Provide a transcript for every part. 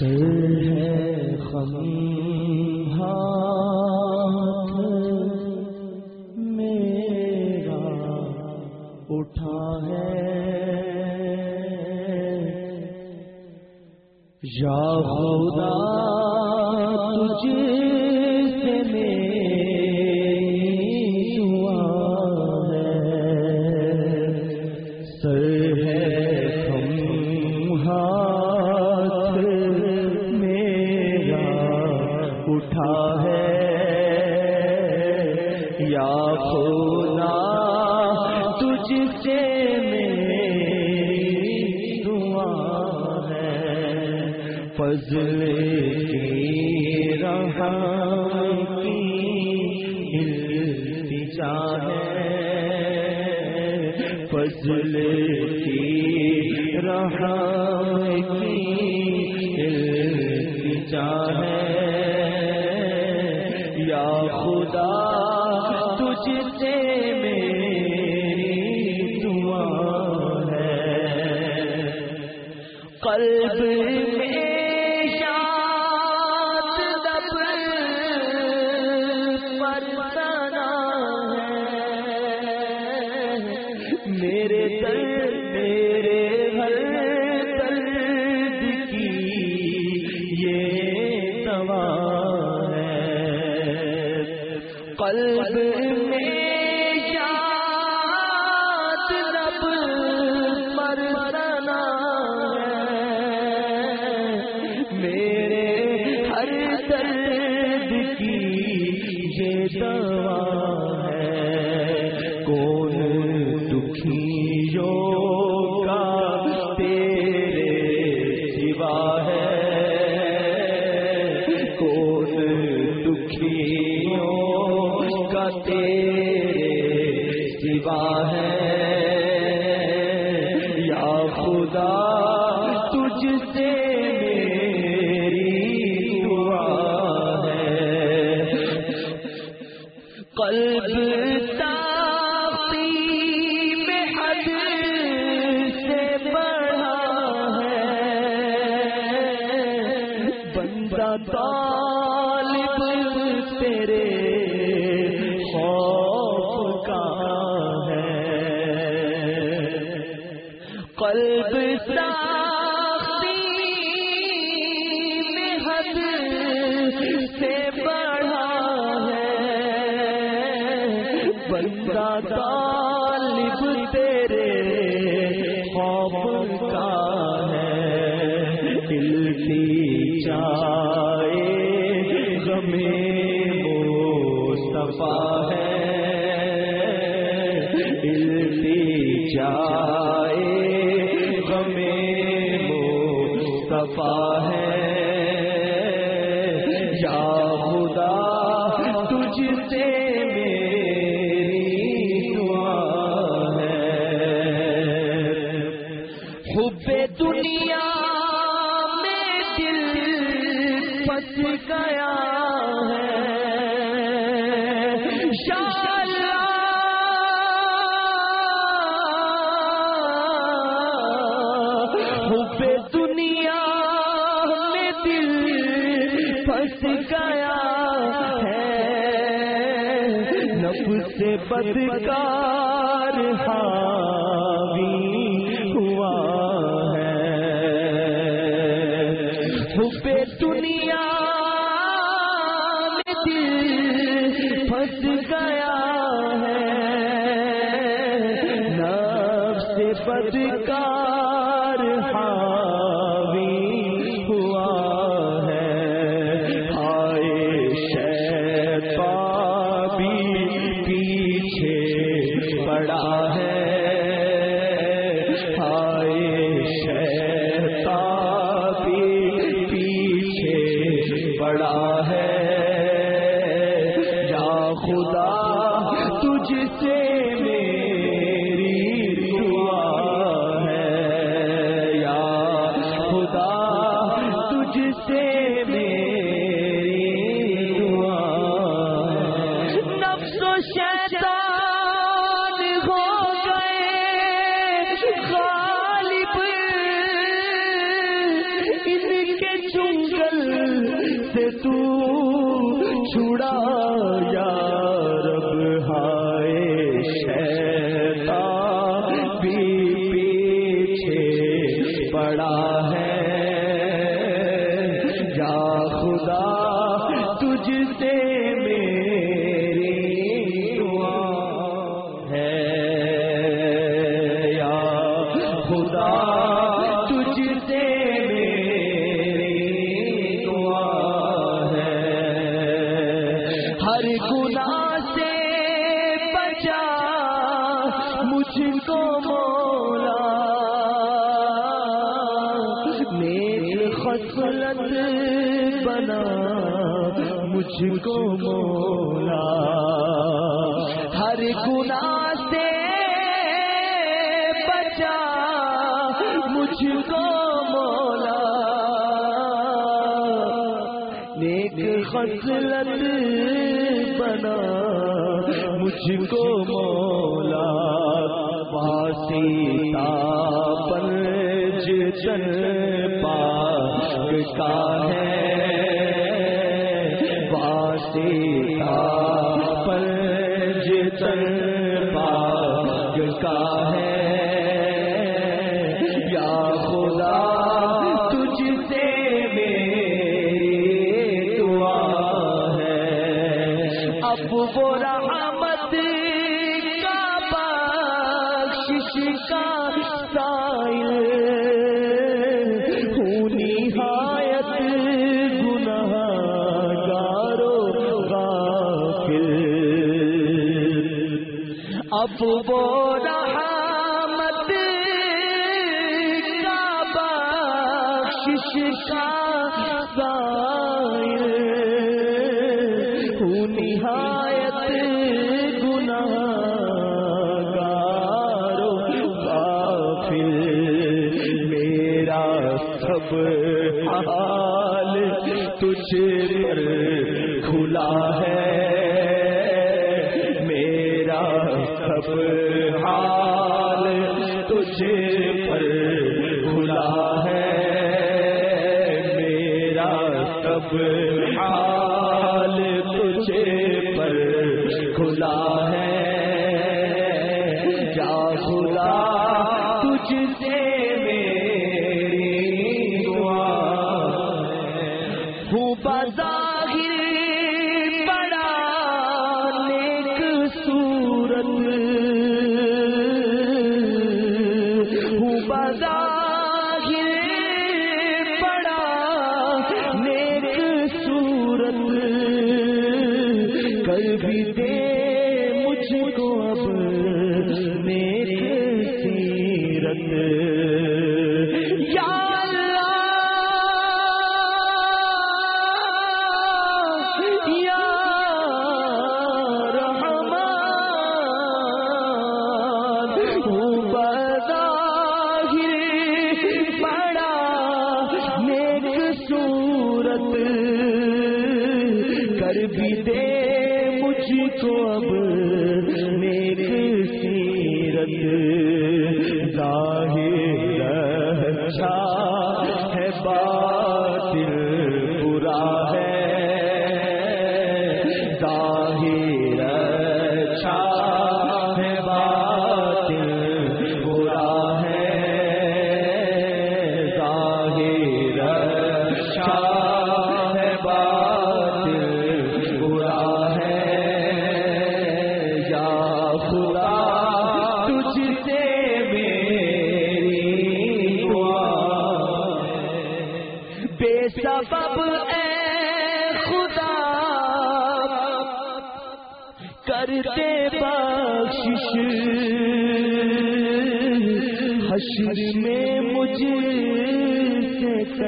سر ہے خم ہاتھ میرا اٹھا ہے یا خدا تجھے یا خدا تجھ سے میری دعا ہے۔ فضل کی رہا کی ہے۔ فضل قلب کی یہ دوا ہے۔ بدتا کا ہے۔ دل کی چائے غمیں وہ صفا ہے۔ دل کی ہے۔ شالا دنیا میں دل پھنس گیا ہے۔ نب سے بدکار ہاں مجھ سے مجھ کو مولا۔ نیک خصلت بنا مجھ کو مولا۔ باسی بن جن پا کا ہے۔ باسی بن جن پاک کا ہے۔ وہ آپ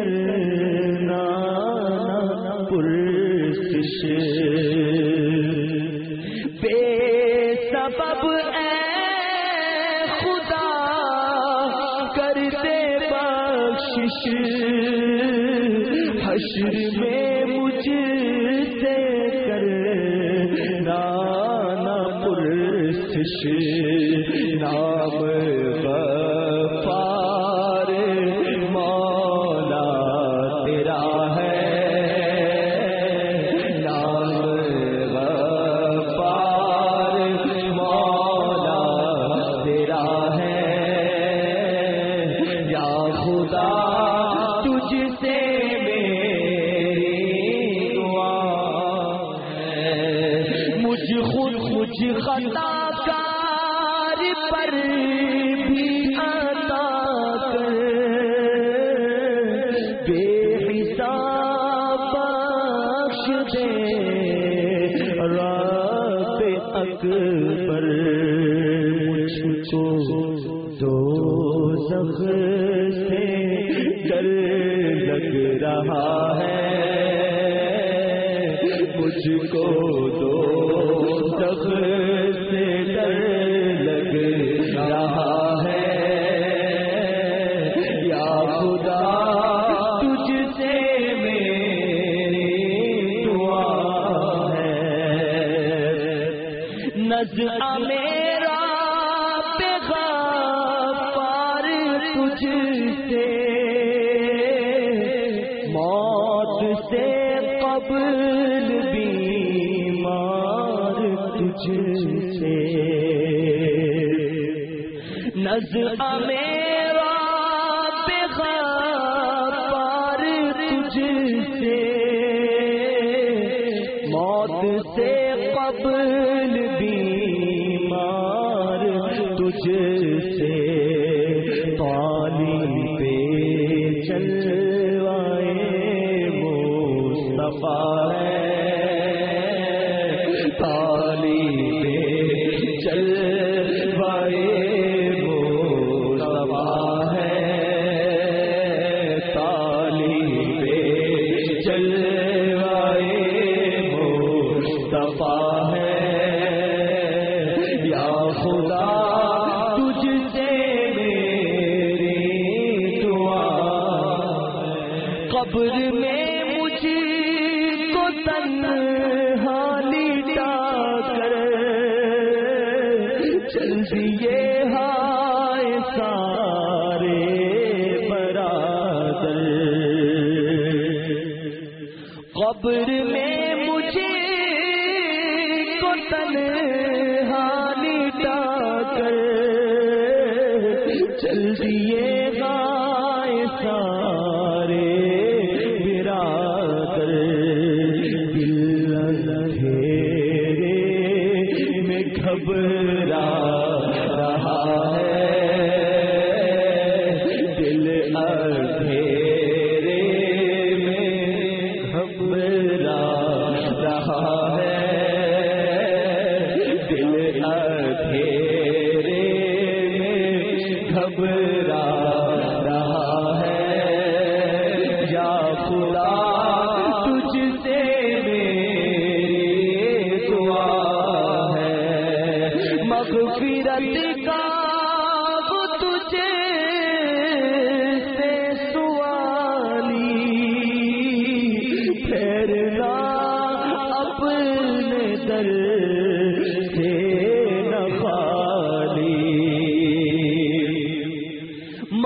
کرنا پرسش بے سبب اے خدا کرتے دے بخشش۔ حشر میں مجھ سے کرنا پرسش کر لگ رہا ہے۔ مجھ کو قبل بیمار تجھ سے۔ نظر میں چل رہا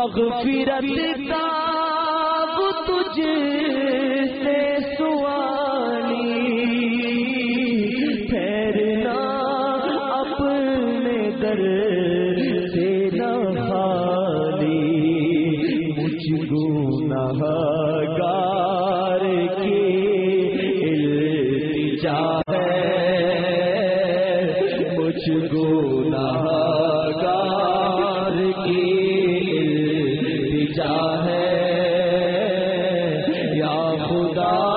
مغفرت کا تجھ خدا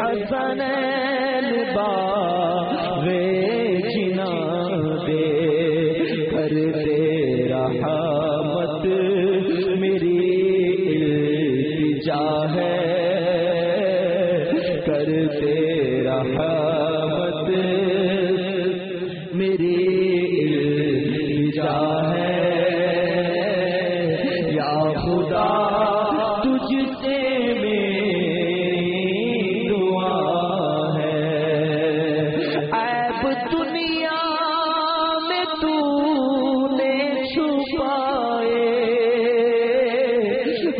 حسن با وے جنا دے کر تو نے چھپائے۔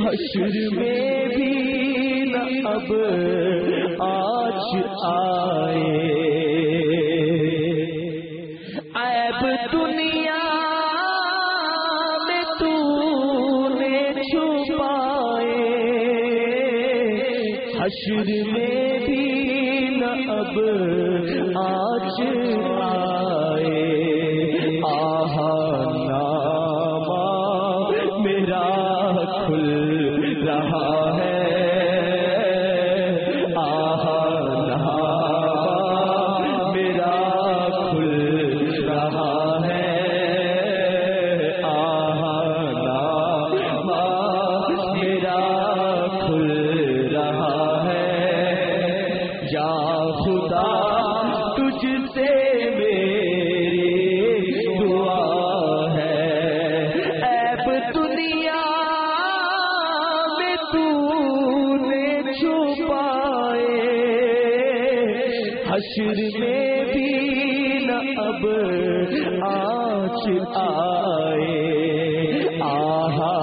حشر میں بھی نہ اب آج آئے۔ رہا حشر میں بھی نہ اب آنچ آئے آہا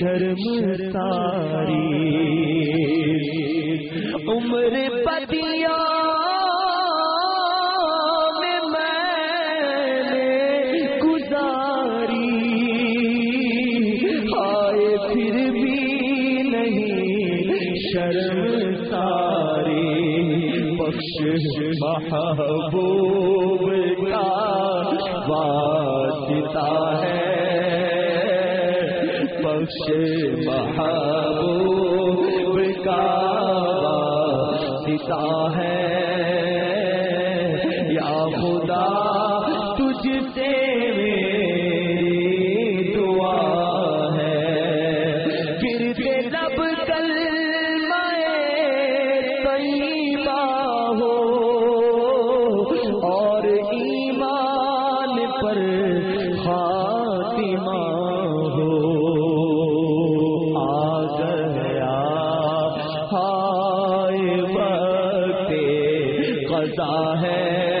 شرم ساری عمر پتیا میں گزاری۔ آئے پھر بھی نہیں شرم ساری۔ بخش محبوب نقش محبوب کا ستا ہے۔ غذا ہے۔